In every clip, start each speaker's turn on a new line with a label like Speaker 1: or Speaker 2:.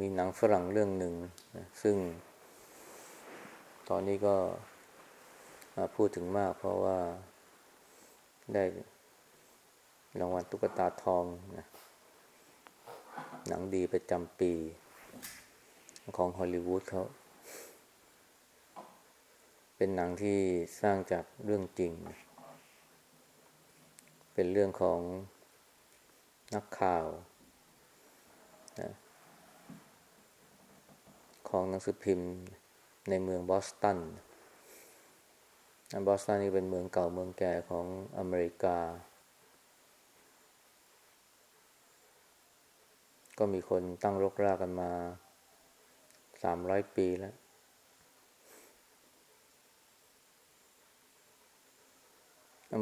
Speaker 1: มีหนังฝรั่งเรื่องหนึ่งซึ่ง ตอนนี้ก็พูดถึงมากเพราะว่าได้รางวัลตุ๊กตาทองนะหนังดีประจำปี ของฮอลลีวูดเขาเป็นหนังที่สร้างจากเรื่องจริง เป็นเรื่องของนักข่าวนะ ของหนังสือพิมพ์ในเมืองบอสตัน บอสตันนี่เป็นเมืองเก่าเมืองแก่ของอเมริกา ก็มีคนตั้งรกรากกันมาสามร้อยปีแล้ว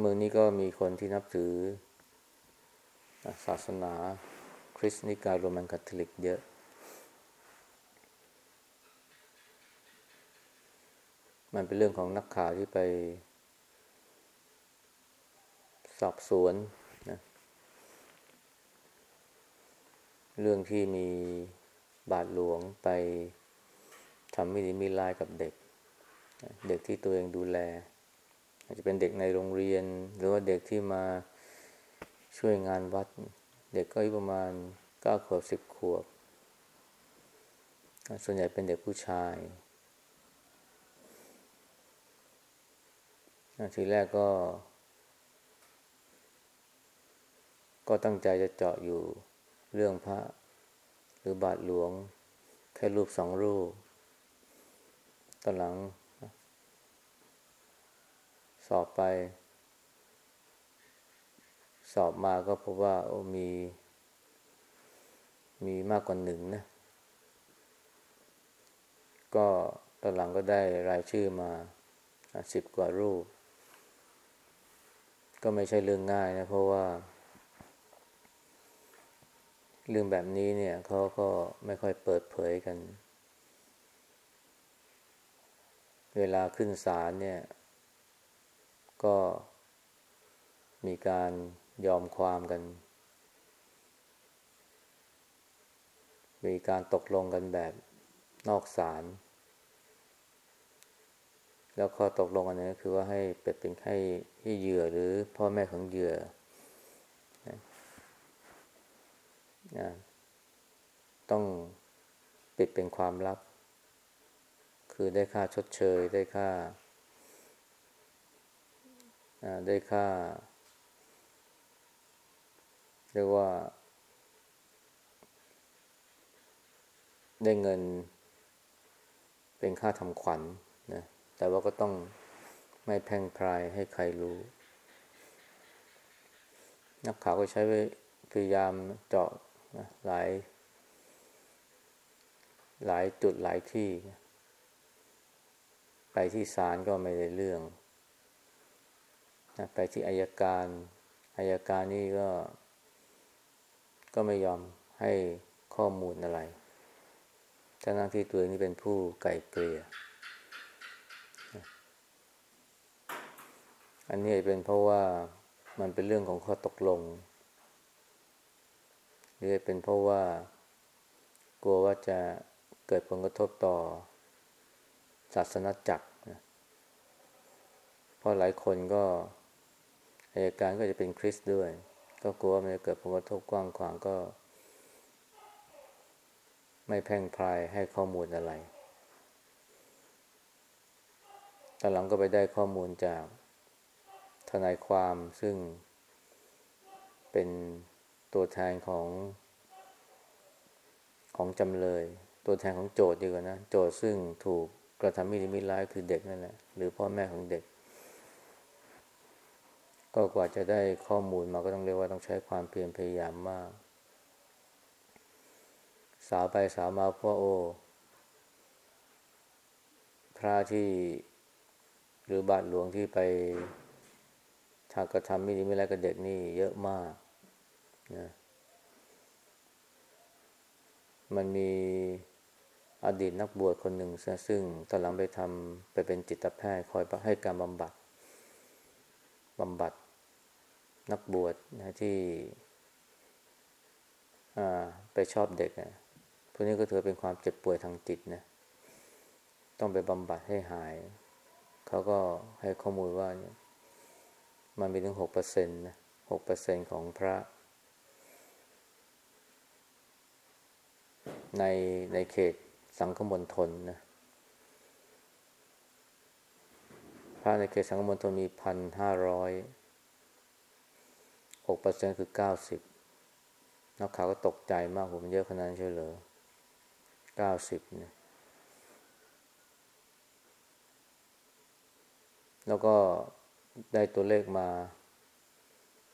Speaker 1: เมืองนี้ก็มีคนที่นับถือศาสนาคริสต์นิกายโรมันคาทอลิกเยอะ มันเป็นเรื่องของนักข่าวที่ไป สอบสวนนะเรื่องที่มีบาทหลวงไปทำไม่ดีมีลายกับเด็ก เด็กที่ตัวเองดูแล อาจจะเป็นเด็กในโรงเรียน หรือว่าเด็กที่มาช่วยงานวัด เด็กก็อายุประมาณเก้าขวบสิบขวบ ส่วนใหญ่เป็นเด็กผู้ชาย ทีแรกก็ ก็ตั้งใจจะเจาะอยู่เรื่องพระ หรือบาทหลวง แค่รูปสองรูป ตอนหลัง สอบไป สอบมาก็พบว่าโอ้มี มีมากกว่าหนึ่งนะ ก็ตอนหลังก็ได้รายชื่อมาสิบกว่ารูป ก็ไม่ใช่เรื่องง่ายนะ เพราะว่า เรื่องแบบนี้เนี่ยเขาก็ไม่ค่อยเปิดเผยกัน เวลาขึ้นศาลเนี่ย ก็มีการยอมความกัน มีการตกลงกันแบบนอกศาล แล้วข้อตกลงอันนี้คือว่าให้เป็นเป็นให้ให้เหยื่อหรือพ่อแม่ของเหยื่อนะต้องปิดเป็นความลับ คือได้ค่าชดเชย ได้ค่าได้ค่า เรียกว่า ได้เงินเป็นค่าทำขวัญ แต่ว่าก็ต้องไม่แพ่งพรายให้ใครรู้ นักข่าวก็ใช้พยายามเจาะหลาย หลายจุดหลายที่ ไปที่ศาลก็ไม่ได้เรื่อง ไปที่อายการอายการนี่ก็ ก็ไม่ยอมให้ข้อมูลอะไรทั้งที่ตัวนี้เป็นผู้ไก่เกลี่ย อันนี้เป็นเพราะว่ามันเป็นเรื่องของข้อตกลง หรือเป็นเพราะว่า กลัวว่าจะเกิดผลกระทบต่อ ศาสนาจักรนะเพราะหลายคนก็อายการก็จะเป็นคริสต์ด้วย ก็กลัวว่ามันจะเกิดผลกระทบกว้างขวางก็ ไม่แพ่งพรายให้ข้อมูลอะไรตอนหลังก็ไปได้ข้อมูลจาก ทนายความซึ่งเป็นตัวแทนของของจำเลย ตัวแทนของโจทย์ดีกว่านะ โจทย์ซึ่งถูกกระทำมิริมิร้ายคือเด็กนั่นแหละหรือพ่อแม่ของเด็ก ก็กว่าจะได้ข้อมูลมาก็ต้องเรียกว่าต้องใช้ความเพียรพยายามมาก สาวไปสาวมาพ่อโอ พระที่หรือบาทหลวงที่ไป ถ้ากระทำไม่ดีไม่ร้ายกับเด็กนี่เยอะมากนะมันมีอดีตนักบวชคนหนึ่งซึ่งตอนหลังไปทำไปเป็นจิตแพทย์คอยให้การบำบัดบำบัดนักบวชนะที่ไปชอบเด็กนะพวกนี้ก็ถือเป็นความเจ็บป่วยทางจิตนะ ต้องไปบำบัดให้หาย เขาก็ให้ข้อมูลว่าเนี่ย มันมีถึงหกเปอร์เซ็นต์นะหกเปอร์เซ็นของพระ ในในเขตสังคมณฑลนะพระในเขตสังคมณฑลมีพันห้าร้อยหกเปอร์เซ็นคือเก้าสิบนักข่าวก็ตกใจมากผมเยอะขนาดนั้นเชียวเหรอเก้าสิบเนี่ยแล้วก็ ได้ตัวเลขมา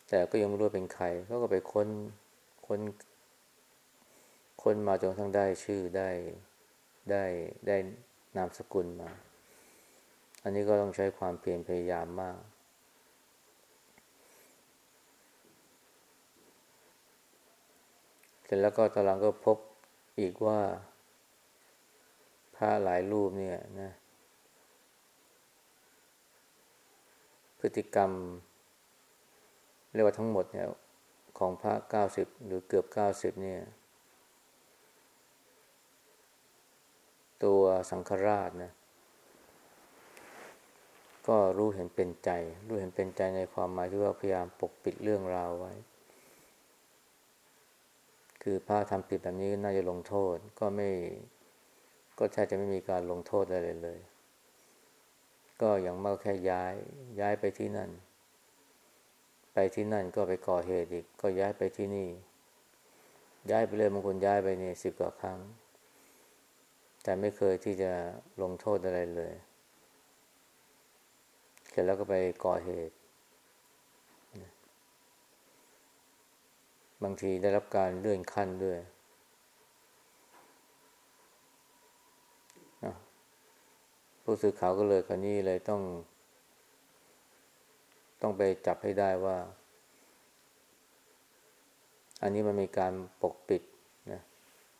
Speaker 1: แต่ก็ยังไม่รู้เป็นใครเขาก็ไปค้นค้น ค้นมาจนทั้งได้ชื่อได้ได้ได้นามสกุลมา อันนี้ก็ต้องใช้ความเพียรพยายามมาก เสร็จแล้วก็ตอนหลังก็พบอีกว่าพระหลายรูปเนี่ยนะ พฤติกรรม เรียกว่าทั้งหมดเนี่ยของพระเก้าสิบหรือเกือบเก้าสิบเนี่ย ตัวสังฆราชนะก็รู้เห็นเป็นใจ รู้เห็นเป็นใจในความหมายที่ว่าพยายามปกปิดเรื่องราวไว้ คือพระทำผิดแบบนี้น่าจะลงโทษก็ไม่ก็แทบจะไม่มีการลงโทษอะไรเลย ก็อย่างมากแค่ย้าย ย้ายไปที่นั่น ไปที่นั่นก็ไปก่อเหตุอีก ก็ย้ายไปที่นี่ ย้ายไปเลยบางคนย้ายไปนี่สิบกว่าครั้ง แต่ไม่เคยที่จะลงโทษอะไรเลย เสร็จแล้วก็ไปก่อเหตุ บางทีได้รับการเลื่อนขั้นด้วย ผู้สื่อข่าวก็เลยคนนี้เลยต้อง ต้องไปจับให้ได้ว่า อันนี้มันมีการปกปิดนะ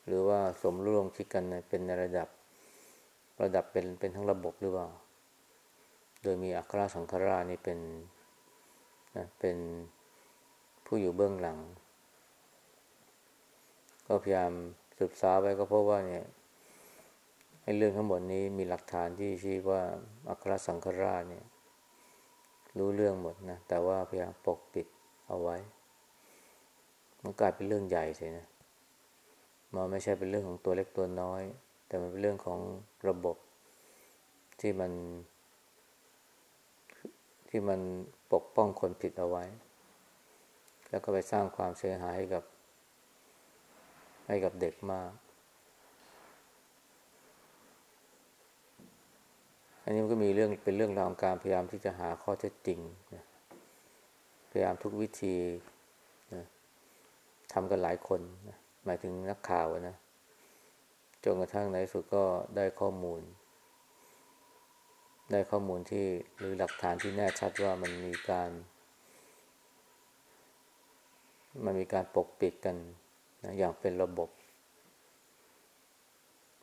Speaker 1: หรือว่าสมร่วมคิดกันเป็นในระดับระดับเป็นเป็นทั้งระบบหรือเปล่า โดยมีอัครสังฆราชนี่เป็นนะเป็นผู้อยู่เบื้องหลัง ก็พยายามศึกษาไปก็พบว่าเนี่ย ให้เรื่องทั้งหมดนี้มีหลักฐานที่ชี้ว่าอัครสังฆราชเนี่ย รู้เรื่องหมดนะ แต่ว่าพยายามปกปิดเอาไว้ มันกลายเป็นเรื่องใหญ่ใช่นะมันไม่ใช่เป็นเรื่องของตัวเล็กตัวน้อย แต่มันเป็นเรื่องของระบบที่มัน ที่มันปกป้องคนผิดเอาไว้ แล้วก็ไปสร้างความเสียหายให้กับ ให้กับเด็กมาก อันนี้มันก็มีเรื่องเป็นเรื่องราวของการพยายามที่จะหาข้อเท็จจริงนะพยายามทุกวิธีนะทำกันหลายคนนะหมายถึงนักข่าวนะจนกระทั่งในสุดก็ได้ข้อมูล ได้ข้อมูลที่หรือหลักฐานที่แน่ชัดว่ามันมีการ มันมีการปกปิดกันนะอย่างเป็นระบบ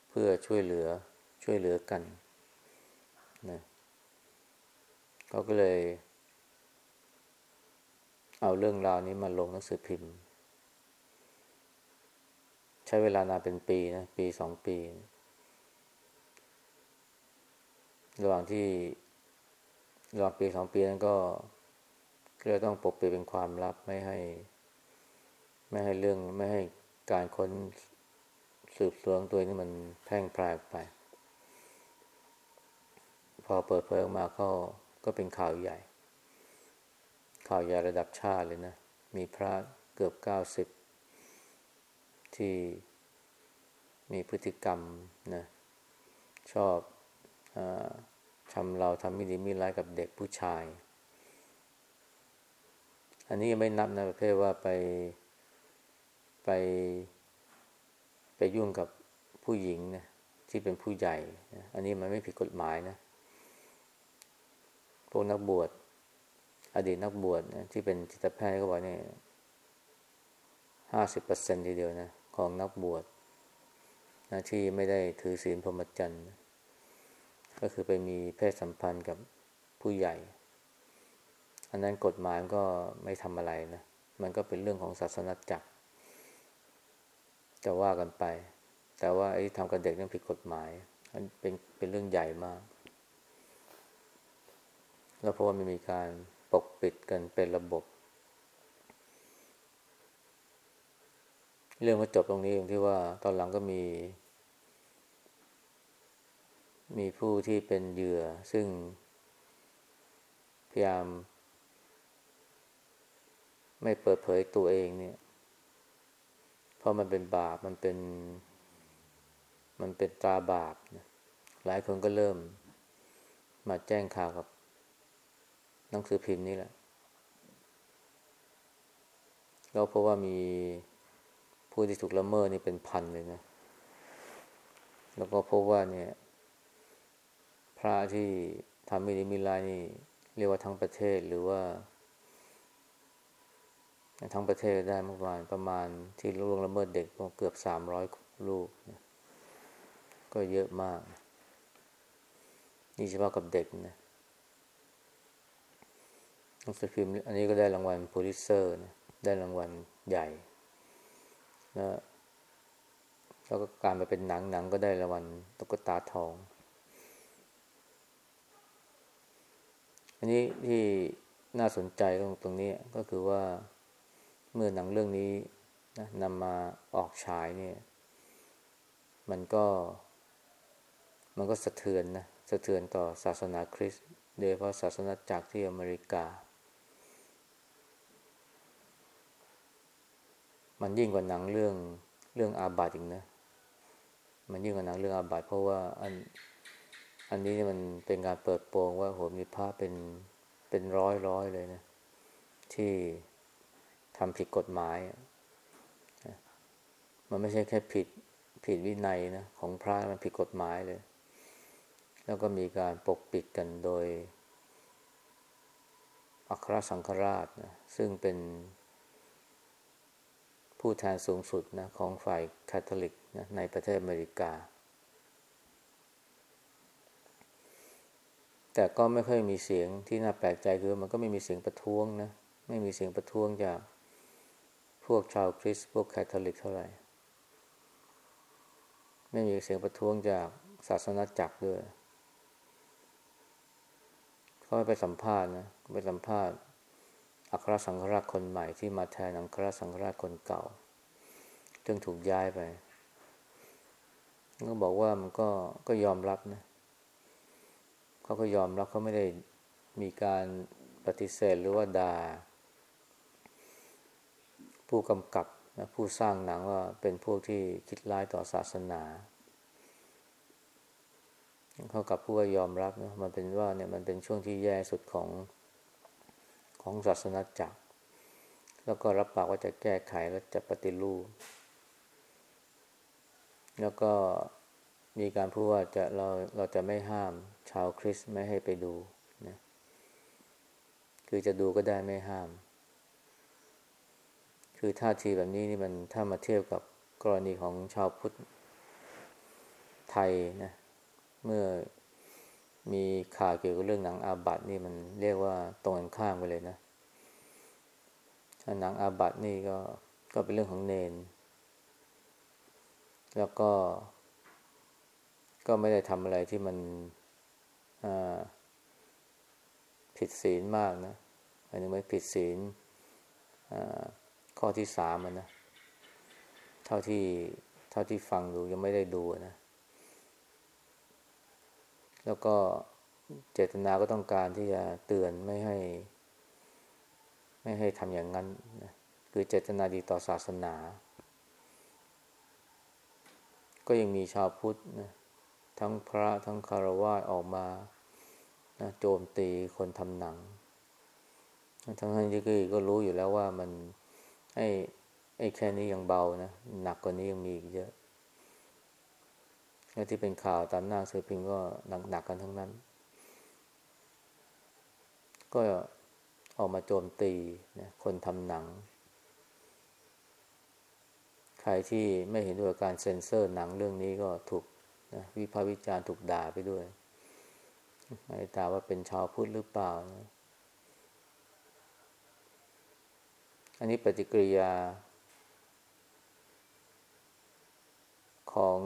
Speaker 1: เพื่อช่วยเหลือช่วยเหลือกันนะ เขาก็เลย เอาเรื่องราวนี้มาลงหนังสือพิมพ์ ใช้เวลานานเป็นปีนะ ปีสองปี ระหว่างที่ระหว่างปีสองปีนั้นก็ก็ต้องปกปิดเป็นความลับไม่ให้ ไม่ให้เรื่องไม่ให้การค้นสืบสวนตัวนี้มันแพร่งพรายไป พอเปิดเผยออกมาก็ ก็เป็นข่าวใหญ่ ข่าวใหญ่ระดับชาติเลยนะ มีพระเกือบเก้าสิบที่มีพฤติกรรมนะชอบทำเราทำไม่ดีไม่ร้ายกับเด็กผู้ชาย อันนี้ยังไม่นับนะประเภทว่าไปไป ไปยุ่งกับผู้หญิงนะที่เป็นผู้ใหญ่นะอันนี้มันไม่ผิดกฎหมายนะ พวกนักบวช อดีตนักบวชนะที่เป็นจิตแพทย์ก็บอกเนี่ยห้าสิบเปอร์เซ็นทีเดียวนะของนักบวชนะที่ไม่ได้ถือศีลพรหมจรรย์ก็คือไปมีเพศสัมพันธ์กับผู้ใหญ่ อันนั้นกฎหมายก็ไม่ทำอะไรนะ มันก็เป็นเรื่องของศาสนาจักร จะว่ากันไป แต่ว่าไอ้ทำกับเด็กนั้นผิดกฎหมาย อันเป็นเป็นเรื่องใหญ่มาก แล้วเพราะว่ามันมีการปกปิดกันเป็นระบบ เรื่องก็จบตรงนี้อย่างที่ว่าตอนหลังก็มี มีผู้ที่เป็นเหยื่อ ซึ่งพยายาม ไม่เปิดเผยตัวเองเนี่ย เพราะมันเป็นบาปมันเป็น มันเป็นตราบาปนะหลายคนก็เริ่มมาแจ้งข่าวกับ หนังสือพิมพ์นี่แหละแล้วเพราะว่ามีผู้ที่ถูกละเมิดนี่เป็นพันเลยนะ แล้วก็พบว่าเนี่ย พระที่ทำมิริมิลายนี่ เรียกว่าทั้งประเทศหรือว่า ทั้งประเทศได้ประมาณประมาณที่ล่วงละเมิดเด็กก็เกือบสามร้อยลูกนะก็เยอะมาก นี่เฉพาะกับเด็กนะ นังสือพิมพ์อันนี้ก็ได้รางวัลโพลิเซอร์นะได้รางวัลใหญ่แล้วแล้วก็การมาเป็นหนังหนังก็ได้รางวัลตุ๊กตาทอง อันนี้ที่น่าสนใจตรงตรงนี้ก็คือว่าเมื่อหนังเรื่องนี้นะนำมาออกฉายเนี่ย มันก็ มันก็สะเทือนนะ สะเทือนต่อศาสนาคริสต์โดยเฉพาะศาสนาจักรที่อเมริกา มันยิ่งกว่าหนังเรื่องเรื่องอาบัติอีกนะ มันยิ่งกว่าหนังเรื่องอาบัติเพราะว่าอันอันนี้มันเป็นการเปิดโปงว่าโหมีพระเป็นเป็นร้อยร้อยเลยนะ ที่ทำผิดกฎหมาย มันไม่ใช่แค่ผิดผิดวินัยนะของพระมันผิดกฎหมายเลย แล้วก็มีการปกปิดกันโดยอัครสังฆราชนะซึ่งเป็น ผู้แทนสูงสุดนะของฝ่ายคาทอลิกนะในประเทศอเมริกา แต่ก็ไม่ค่อยมีเสียงที่น่าแปลกใจคือมันก็ไม่มีเสียงประท้วงนะไม่มีเสียงประท้วงจากพวกชาวคริสต์พวกคาทอลิกเท่าไหร่ ไม่มีเสียงประท้วงจากศาสนาจักรด้วยเขาไปสัมภาษณ์นะไปสัมภาษณ์ อัครสังฆราชคนใหม่ที่มาแทนอัครสังฆราชคนเก่าจึงถูกย้ายไป ก็บอกว่ามันก็ก็ยอมรับนะเขาก็ยอมรับเขาไม่ได้มีการปฏิเสธหรือว่าด่าผู้กำกับนะผู้สร้างหนังว่าเป็นพวกที่คิดร้ายต่อศาสนาเขากับผู้ว่ายอมรับนะมันเป็นว่าเนี่ยมันเป็นช่วงที่แย่สุดของ ของศาสนาจักร แล้วก็รับปากว่าจะแก้ไขและจะปฏิรูป แล้วก็มีการพูดว่าจะเราเราจะไม่ห้ามชาวคริสต์ไม่ให้ไปดูนะคือจะดูก็ได้ไม่ห้าม คือท่าทีแบบนี้นี่มันถ้ามาเทียบกับกรณีของชาวพุทธไทยนะเมื่อ มีข่าวเกี่ยวกับเรื่องหนังอาบัตินี่มันเรียกว่าตรงกันข้ามไปเลยนะหนังอาบัตินี่ก็ก็เป็นเรื่องของเนน แล้วก็ ก็ไม่ได้ทำอะไรที่มันผิดศีลมากนะอันนี้ไม่ผิดศีลข้อที่สามนะเท่าที่เท่าที่ฟังดูยังไม่ได้ดูนะ แล้วก็เจตนาก็ต้องการที่จะเตือนไม่ให้ ไม่ให้ทำอย่างนั้นนะคือเจตนาดีต่อศาสนา ก็ยังมีชาวพุทธนะทั้งพระทั้งคารวะออกมานะโจมตีคนทำหนัง ทั้งที่ก็รู้อยู่แล้วว่ามันไอ้ไอ้แค่นี้ยังเบานะ หนักกว่านี้ยังมีอีกเยอะ ที่เป็นข่าวตามหน้าสือพิมพ์ก็หนักๆกันทั้งนั้น ก็ออกมาโจมตีนะคนทำหนัง ใครที่ไม่เห็นด้วยการเซ็นเซอร์หนังเรื่องนี้ก็ถูกนะวิพากษ์วิจารณ์ถูกด่าไปด้วยไอ้ตาว่าเป็นชาวพุทธหรือเปล่านะอันนี้ปฏิกิริยาของ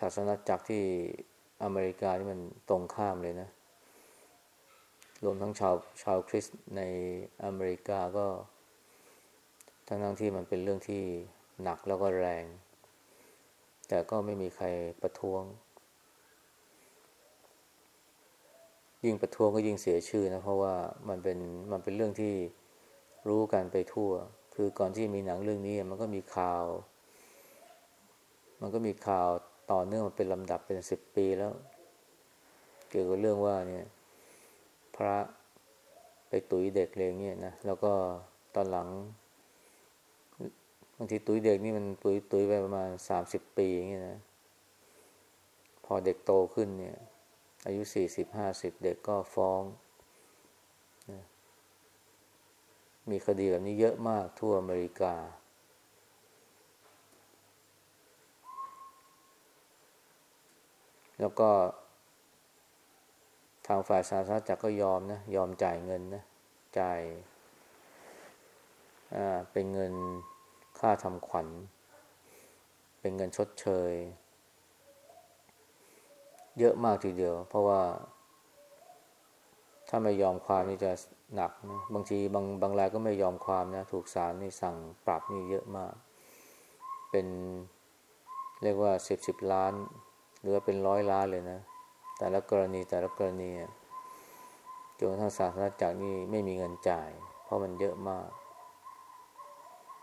Speaker 1: ศาสนาจักรที่อเมริกานี่มันตรงข้ามเลยนะ รวมทั้งชาวชาวคริสต์ในอเมริกาก็ ทั้งทั้งที่มันเป็นเรื่องที่หนักแล้วก็แรง แต่ก็ไม่มีใครประท้วง ยิ่งประท้วงก็ยิ่งเสียชื่อนะ เพราะว่ามันเป็นมันเป็นเรื่องที่รู้กันไปทั่ว คือก่อนที่มีหนังเรื่องนี้มันก็มีข่าว มันก็มีข่าว ต่อเนื่องมาเป็นลำดับเป็นสิบปีแล้ว เกี่ยวกับเรื่องว่าเนี่ย พระไปตุ๋ยเด็กเลยเนี่ยนะแล้วก็ตอนหลังบางทีตุ๋ยเด็กนี่มันตุ๋ยตุ๋ยไปประมาณสามสิบปีอย่างเงี้ยนะพอเด็กโตขึ้นเนี่ย อายุสี่สิบห้าสิบเด็กก็ฟ้องนะมีคดีแบบนี้เยอะมากทั่วอเมริกา แล้วก็ ทางฝ่ายสาธารณจักรก็ยอมนะ ยอมจ่ายเงินนะจ่ายอ่าเป็นเงินค่าทำขวัญ เป็นเงินชดเชย เยอะมากทีเดียว เพราะว่า ถ้าไม่ยอมความนี่จะหนักนะบางทีบางบางรายก็ไม่ยอมความนะ ถูกศาลนี่สั่งปรับนี่เยอะมาก เป็นเรียกว่าสิบสิบล้าน หรือว่าเป็นร้อยล้านเลยนะ แต่ละกรณีแต่ละกรณีจนกระทั่งศาสนาจักรนี่ไม่มีเงินจ่าย เพราะมันเยอะมาก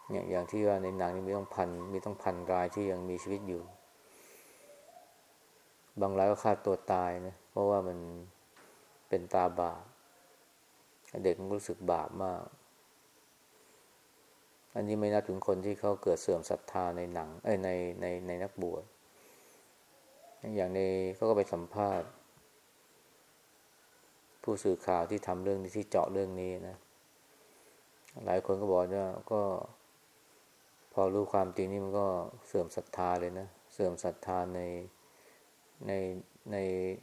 Speaker 1: เนี่ยอย่างที่ว่าในหนังนี่มีต้องพันมีต้องพันรายที่ยังมีชีวิตอยู่ บางรายก็ฆ่าตัวตายนะเพราะว่ามันเป็นตาบาปเด็กมันรู้สึกบาปมาก อันนี้ไม่นับถึงคนที่เขาเกิดเสื่อมศรัทธาในหนัง เอ้ยในในในนักบวช อย่างในเขาก็ไปสัมภาษณ์ ผู้สื่อข่าวที่ทำเรื่องนี้ที่เจาะเรื่องนี้นะ หลายคนก็บอกว่าก็พอรู้ความจริงนี่มันก็เสื่อมศรัทธาเลยนะ เสื่อมศรัทธาในในใน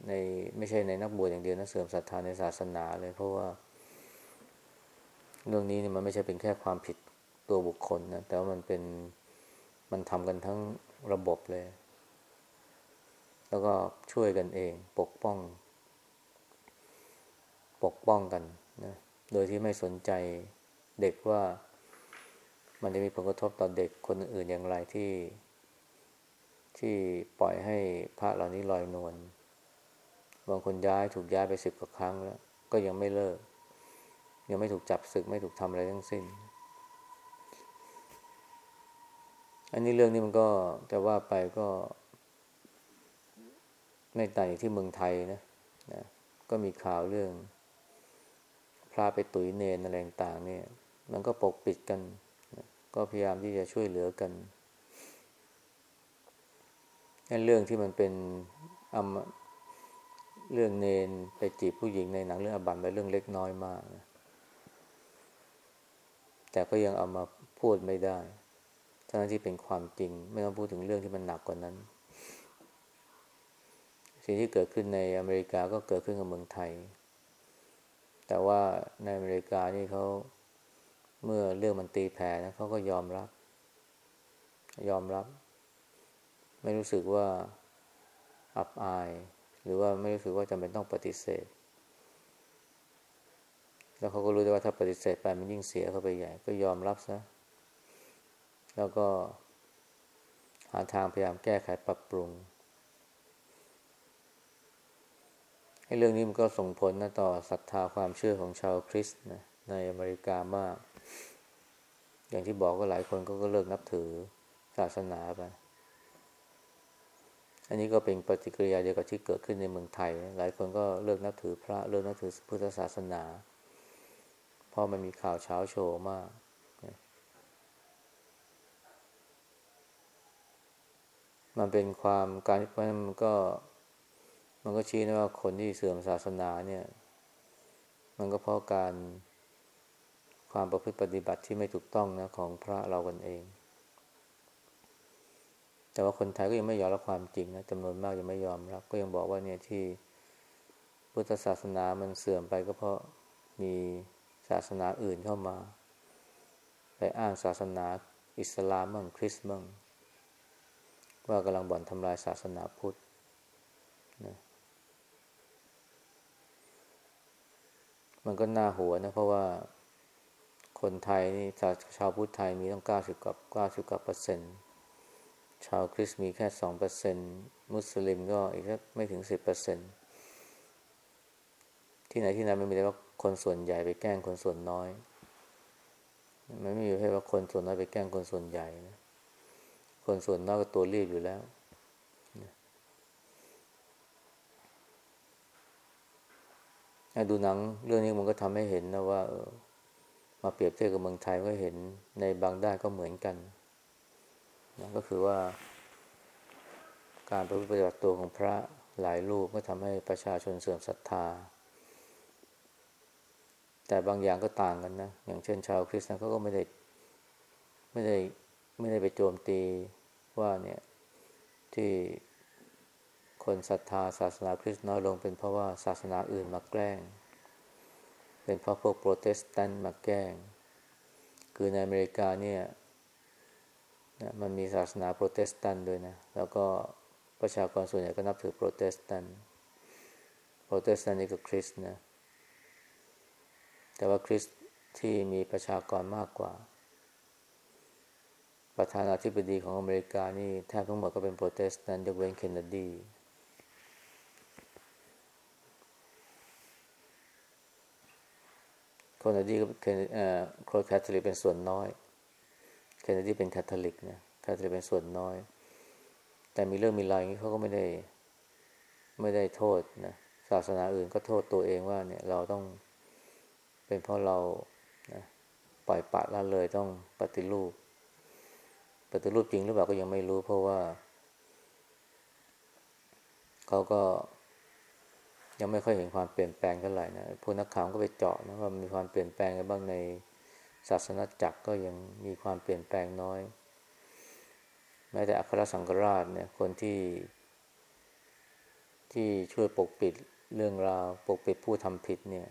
Speaker 1: ในไม่ใช่ในนักบวชอย่างเดียวนะ เสื่อมศรัทธาในศาสนาเลย เพราะว่า เรื่องนี้เนี่ยมันไม่ใช่เป็นแค่ความผิดตัวบุคคลนะ แต่ว่ามันเป็นมันทำกันทั้งระบบเลย แล้วก็ช่วยกันเอง ปกป้อง ปกป้องกันนะโดยที่ไม่สนใจเด็กว่ามันจะมีผลกระทบต่อเด็กคนอื่นอย่างไรที่ ที่ปล่อยให้พระเหล่านี้ลอยนวลบางคนย้ายถูกย้ายไปสิบกว่าครั้งแล้ว ก็ยังไม่เลิก ยังไม่ถูกจับศึกไม่ถูกทำอะไรทั้งสิ้น อันนี้เรื่องนี้มันก็จะว่าไปก็ ไม่ต่างที่เมืองไทยนะนะ ก็มีข่าวเรื่องพระไปตุ๋ยเนนอะไรต่างเนี่ย มันก็ปกปิดกันนะก็พยายามที่จะช่วยเหลือกันเรื่องที่มันเป็นอมเรื่องเนนไปจีบผู้หญิงในหนังเรื่องอบันเป็นเรื่องเล็กน้อยมากนะแต่ก็ยังเอามาพูดไม่ได้ทั้งที่เป็นความจริง ไม่ต้องพูดถึงเรื่องที่มันหนักกว่านั้น สิ่งที่เกิดขึ้นในอเมริกาก็เกิดขึ้นกับเมืองไทย แต่ว่าในอเมริกานี่เขาเมื่อเรื่องมันตีแผ่นะเขาก็ยอมรับ ยอมรับ ไม่รู้สึกว่าอับอาย หรือว่าไม่รู้สึกว่าจำเป็นต้องปฏิเสธ แล้วเขาก็รู้ได้ว่าถ้าปฏิเสธไปมันยิ่งเสียเข้าไปใหญ่ ก็ยอมรับซะ แล้วก็หาทางพยายามแก้ไขปรับปรุง ให้ เรื่องนี้มันก็ส่งผลนะต่อศรัทธาความเชื่อของชาวคริสต์นะในอเมริกามาก อย่างที่บอกก็หลายคนก็เลิกนับถือศาสนาไป อันนี้ก็เป็นปฏิกิริยาเดียวกับที่เกิดขึ้นในเมืองไทย หลายคนก็เลิกนับถือพระเลิกนับถือพุทธศาสนา เพราะมันมีข่าวเช้าโชว์มากมันเป็นความการมันก็ มันก็ชี้นะว่าคนที่เสื่อมศาสนาเนี่ย มันก็เพราะการความประพฤติปฏิบัติที่ไม่ถูกต้องนะของพระเรากันเอง แต่ว่าคนไทยก็ยังไม่ยอมรับความจริงนะจำนวนมากยังไม่ยอมรับ ก็ยังบอกว่าเนี่ยที่พุทธศาสนามันเสื่อมไปก็เพราะมีศาสนาอื่นเข้ามา ไปอ้างศาสนาอิสลามบ้างคริสต์บ้างว่ากำลังบ่อนทำลายศาสนาพุทธนะ มันก็น่าหัวนะ เพราะว่าคนไทยนี่ชาวชาวพุทธไทยมีต้องเก้าสิบกับเก้าสิบกับเปอร์เซ็นต์ชาวคริสต์มีแค่สองเปอร์เซ็นต์มุสลิมก็อีกไม่ถึงสิบเปอร์เซ็นต์ที่ไหนที่ไหนไม่มีเลยว่าคนส่วนใหญ่ไปแกล้งคนส่วนน้อย มันไม่มีแค่ว่าคนส่วนน้อยไปแกล้งคนส่วนใหญ่นะคนส่วนน้อยก็ตัวรีบอยู่แล้ว ดูหนังเรื่องนี้มันก็ทำให้เห็นนะว่าออมาเปรียบเทียบกับเมืองไทยก็เห็นในบางด้านก็เหมือนกันนะก็คือว่าการปฏิบัติตัวของพระหลายรูปก็ทำให้ประชาชนเสื่อมศรัทธา แต่บางอย่างก็ต่างกันนะ อย่างเช่นชาวคริสต์เขาก็ไม่ได้ไม่ได้ไม่ได้ไปโจมตีว่าเนี่ยที่ คนศรัทธาศาสนาคริสต์น้อยลงเป็นเพราะว่าศาสนาอื่นมาแกล้ง เป็นเพราะพวกโปรเตสแตนต์มาแกล้ง คือในอเมริกาเนี่ยนะมันมีศาสนาโปรเตสแตนต์ด้วยนะ แล้วก็ประชากรส่วนใหญ่ก็นับถือโปรเตสแตนต์โปรเตสแตนต์นี่ก็คริสต์นะ แต่ว่าคริสต์ที่มีประชากรมากกว่า ประธานาธิบดีของอเมริกานี่แทบทั้งหมดก็เป็นโปรเตสแตนต์ยกเว้นเคนเนดี เคนเนดีก็เป็นคนแคทอลิกเป็นส่วนน้อยเคนเนดีเป็นแคทอลิกนะแคทอลิกเป็นส่วนน้อย แต่มีเรื่องมีรายอย่างนี้เขาก็ไม่ได้ ไม่ได้โทษนะศาสนาอื่นก็โทษตัวเองว่าเนี่ยเราต้องเป็นเพราะเรานะปล่อยปะละเลยต้องปฏิรูป ปฏิรูปจริงหรือเปล่าก็ยังไม่รู้เพราะว่า เขาก็ ยังไม่ค่อยเห็นความเปลี่ยนแปลงเท่าไหร่นะผู้นักข่าวก็ไปเจาะนะว่ามีความเปลี่ยนแปลงอะไรบ้างในศาสนาจักรก็ยังมีความเปลี่ยนแปลงน้อย แม้แต่อัครสังกราชเนี่ยคนที่ ที่ช่วยปกปิดเรื่องราว ปกปิดผู้ทำผิดเนี่ย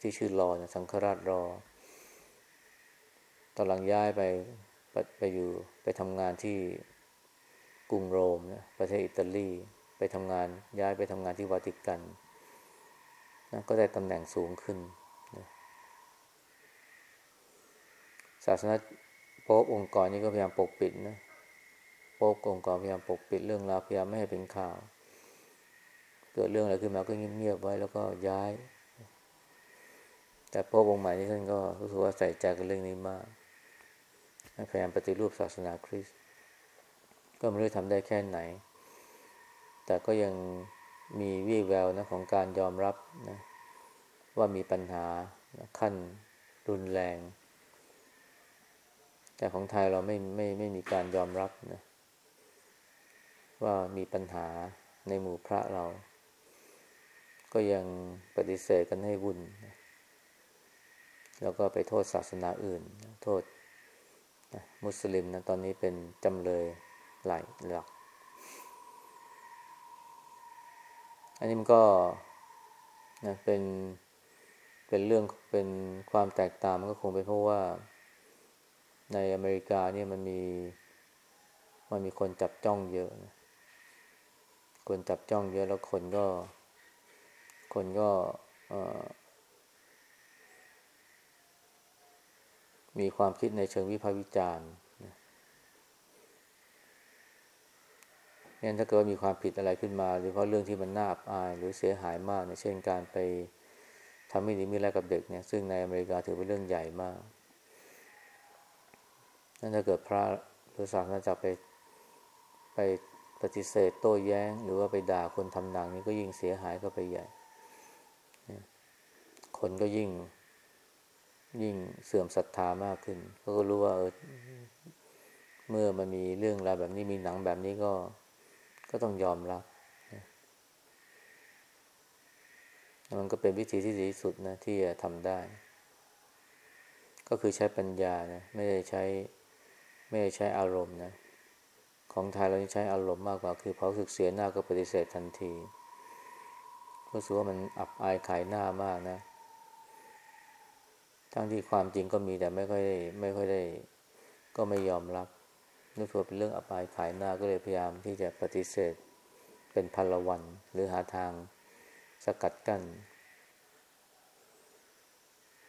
Speaker 1: ที่ชื่อรอนะสังฆราชรอ ตอนหลังย้ายไปไปอยู่ไปทำงานที่กรุงโรมนะประเทศอิตาลี ไปทำงานย้ายไปทำงานที่วาติกัน นะก็ได้ตำแหน่งสูงขึ้นนะศาสนาโป๊ปองค์กรนี้ก็พยายามปกปิดนะโป๊ปองค์กรพยายามปกปิดเรื่องราวพยายามไม่ให้เป็นข่าว เกิดเรื่องอะไรขึ้นมาก็เงียบๆไว้แล้วก็ย้าย แต่โป๊ปองค์ใหม่นี่ท่านก็รู้สึกว่าใส่ใจกับเรื่องนี้มากพยายามปฏิรูปศาสนาคริสต์ก็ไม่รู้ทำได้แค่ไหน แต่ก็ยัง มีวี่แววนะของการยอมรับนะว่ามีปัญหาขั้นรุนแรง แต่ของไทยเราไม่ไม่ไม่มีการยอมรับนะว่ามีปัญหาในหมู่พระเรา ก็ยังปฏิเสธกันให้วุ่น แล้วก็ไปโทษศาสนาอื่น โทษมุสลิมนะตอนนี้เป็นจำเลยหลายหลัก อันนี้มันก็นะเป็นเป็นเรื่องเป็นความแตกต่างมันก็คงเป็นเพราะว่าในอเมริกาเนี่ยมันมีมันมีคนจับจ้องเยอะนะคนจับจ้องเยอะแล้วคนก็ คนก็มีความคิดในเชิงวิพากษ์วิจารณ์ งั้นถ้าเกิดว่ามีความผิดอะไรขึ้นมาหรือเพราะเรื่องที่มันน่าอับอาย หรือเสียหายมากเนี่ยเช่นการไปทำไม่ดีไม่ร้ายกับเด็กเนี่ยซึ่งในอเมริกาถือเป็นเรื่องใหญ่มากนั่นถ้าเกิดพระหรือศาสนาจักไปไปปฏิเสธโต้แย้ง หรือว่าไปด่าคนทำหนังนี่ก็ยิ่งเสียหายก็ไปใหญ่ คนก็ยิ่งยิ่งเสื่อมศรัทธามากขึ้นเขาก็รู้ว่าเออเมื่อมันมีเรื่องราวแบบนี้มีหนังแบบนี้ก็ ก็ต้องยอมรับมันก็เป็นวิธีที่ดีสุดนะที่จะทำได้ ก็คือใช้ปัญญานะไม่ได้ใช้ ไม่ได้ใช้อารมณ์นะ ของไทยเราใช้อารมณ์มากกว่า คือพอสึกเสียหน้าก็ปฏิเสธทันทีรู้สึกว่ามันอับอายขายหน้ามากนะ ทั้งที่ความจริงก็มีแต่ไม่ค่อยไม่ค่อยได้ ก็ไม่ยอมรับ นึกว่าเป็นเรื่องอบายขายหน้าก็เลยพยายามที่จะปฏิเสธเป็นพันละวัน หรือหาทางสกัดกั้น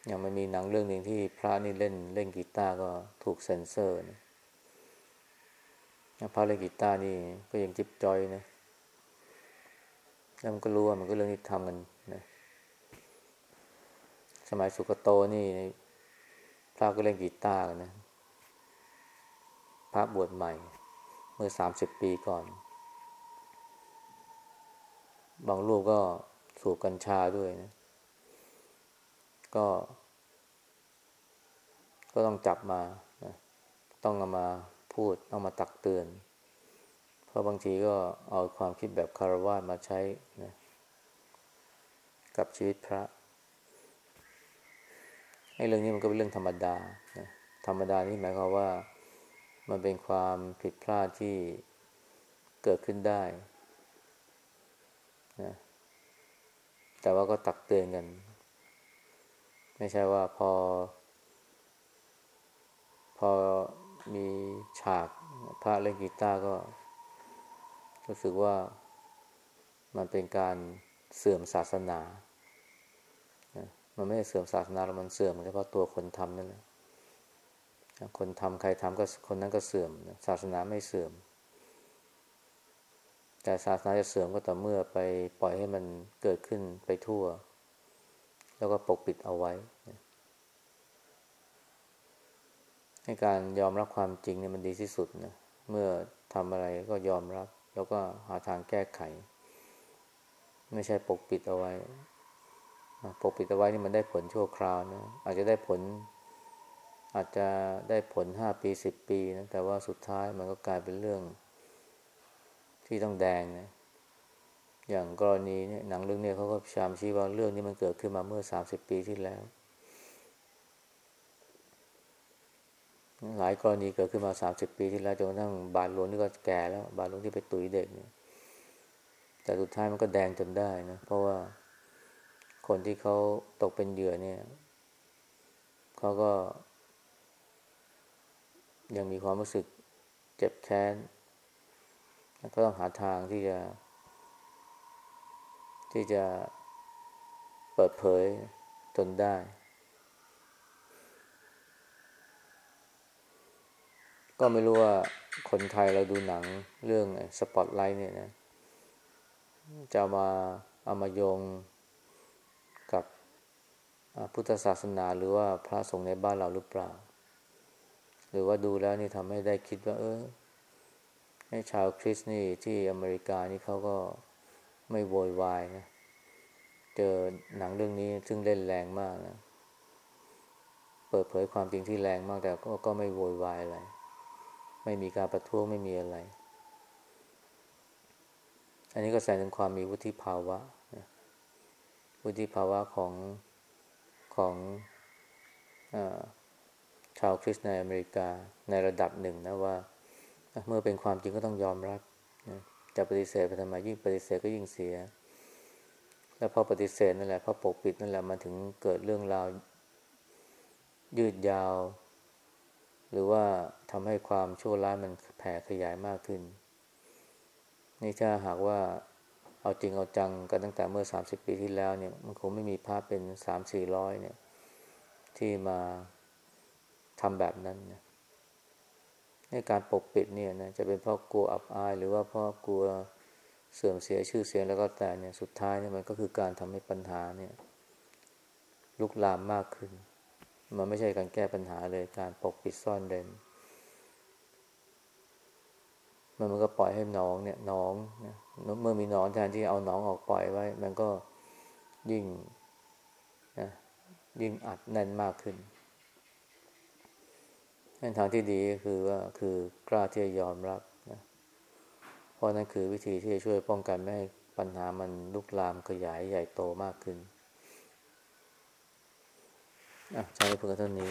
Speaker 1: อย่างมันมีหนังเรื่องหนึ่งที่พระนี่เล่นเล่นกีตาร์ก็ถูกเซ็นเซอร์นะพระเล่นกีตาร์นี่ก็ยังจิบจอยนะแล้วมันก็รู้ว่ามันก็เรื่องที่ทำกันนะสมัยสุกโตนี่พระก็เล่นกีตาร์กันนะ ระบวชใหม่ เมื่อสามสิบปีก่อน บางรูปก็สูบกัญชาด้วยนะ ก็ ก็ต้องจับมา ต้องเอามาพูดต้องมาตักเตือน เพราะบางทีก็เอาความคิดแบบคารวะมาใช้นะกับชีวิตพระไอ้เรื่องนี้มันก็เป็นเรื่องธรรมดานะธรรมดานี่หมายความว่า มันเป็นความผิดพลาดที่เกิดขึ้นได้นะแต่ว่าก็ตักเตือนกัน ไม่ใช่ว่าพอ พอมีฉากพระเล่นกีตาร์ก็รู้สึกว่ามันเป็นการเสื่อมศาสนา มันไม่ได้เสื่อมศาสนาแล้วมันเสื่อมเฉพาะตัวคนทำนั่นแหละ คนทำใครทำก็คนนั้นก็เสื่อม ศาสนาไม่เสื่อม แต่ศาสนาจะเสื่อมก็ต่อเมื่อไปปล่อยให้มันเกิดขึ้นไปทั่ว แล้วก็ปกปิดเอาไว้ ให้การยอมรับความจริงเนี่ยมันดีที่สุดนะ เมื่อทำอะไรก็ยอมรับ แล้วก็หาทางแก้ไข ไม่ใช่ปกปิดเอาไว้ ปกปิดเอาไว้นี่มันได้ผลชั่วคราวนะ อาจจะได้ผล อาจจะได้ผลห้าปีสิบปีนะแต่ว่าสุดท้ายมันก็กลายเป็นเรื่อง ที่ต้องแดงนะอย่างกรณีเนี่ยหนังเรื่องนี้เขาก็พยายามชี้ว่าเรื่องนี้มันเกิดขึ้นมาเมื่อสามสิบปีที่แล้ว หลายกรณีเกิดขึ้นมาสามสิบปีที่แล้วจนกระทั่งบาดหลวงนี่ก็แก่แล้ว บาดหลวงที่ไปตุยเด็กเนี่ยแต่สุดท้ายมันก็แดงจนได้นะเพราะว่าคนที่เขาตกเป็นเหยื่อเนี่ยเขาก็ ยังมีความรู้สึกเจ็บแค้นก็ต้องหาทางที่จะ ที่จะเปิดเผยจนได้ ก็ไม่รู้ว่าคนไทยเราดูหนังเรื่องสปอตไลท์เนี่ยนะ จะมาเอามาโยงกับพุทธศาสนาหรือว่าพระสงฆ์ในบ้านเราหรือเปล่า หรือว่าดูแล้วนี่ทำให้ได้คิดว่า เออให้ชาวคริสต์นี่ที่อเมริกานี่เขาก็ไม่โวยวายนะเจอหนังเรื่องนี้ซึ่งเล่นแรงมากนะ เปิดเผยความจริงที่แรงมากแต่ก็ก็ไม่โวยวายอะไร ไม่มีการประท้วงไม่มีอะไร อันนี้ก็แสดงถึงความมีวุฒิภาวะนะวุฒิภาวะของของอ ชาวคริสต์ในอเมริกาในระดับหนึ่งนะว่า เมื่อเป็นความจริงก็ต้องยอมรับนะจะปฏิเสธไปทำไมยิ่งปฏิเสธก็ยิ่งเสีย แล้วพอปฏิเสธนั่นแหละพอปกปิดนั่นแหละมันถึงเกิดเรื่องราว ยืดยาว หรือว่าทำให้ความชั่วร้ายมันแผ่ขยายมากขึ้น นี่ถ้าหากว่าเอาจริงเอาจังกันตั้งแต่เมื่อสามสิบปีที่แล้วเนี่ย มันคงไม่มีภาพเป็นสามสี่ร้อยเนี่ย ที่มา ทำแบบนั้นนะในการปกปิดเนี่ยนะจะเป็นเพราะกลัวอับอาย หรือว่าเพราะกลัวเสื่อมเสียชื่อเสียงแล้วก็แต่เนี่ยสุดท้ายเนี่ยมันก็คือการทำให้ปัญหาเนี่ย ลุกลามมากขึ้น มันไม่ใช่การแก้ปัญหาเลยการปกปิดซ่อนเร้นมันมันก็ปล่อยให้น้องเนี่ยน้องนะเมื่อมีน้องแทนที่เอาน้องออกปล่อยไว้ มันก็ยิ่งนะยิ่งอัดแน่นมากขึ้น ทางที่ดีก็คือว่าคือกล้าที่จะยอมรับนะเพราะนั่นคือวิธีที่จะช่วยป้องกันไม่ให้ปัญหามันลุกลามขยายใหญ่โตมากขึ้นอะใช้เพื่อเท่านี้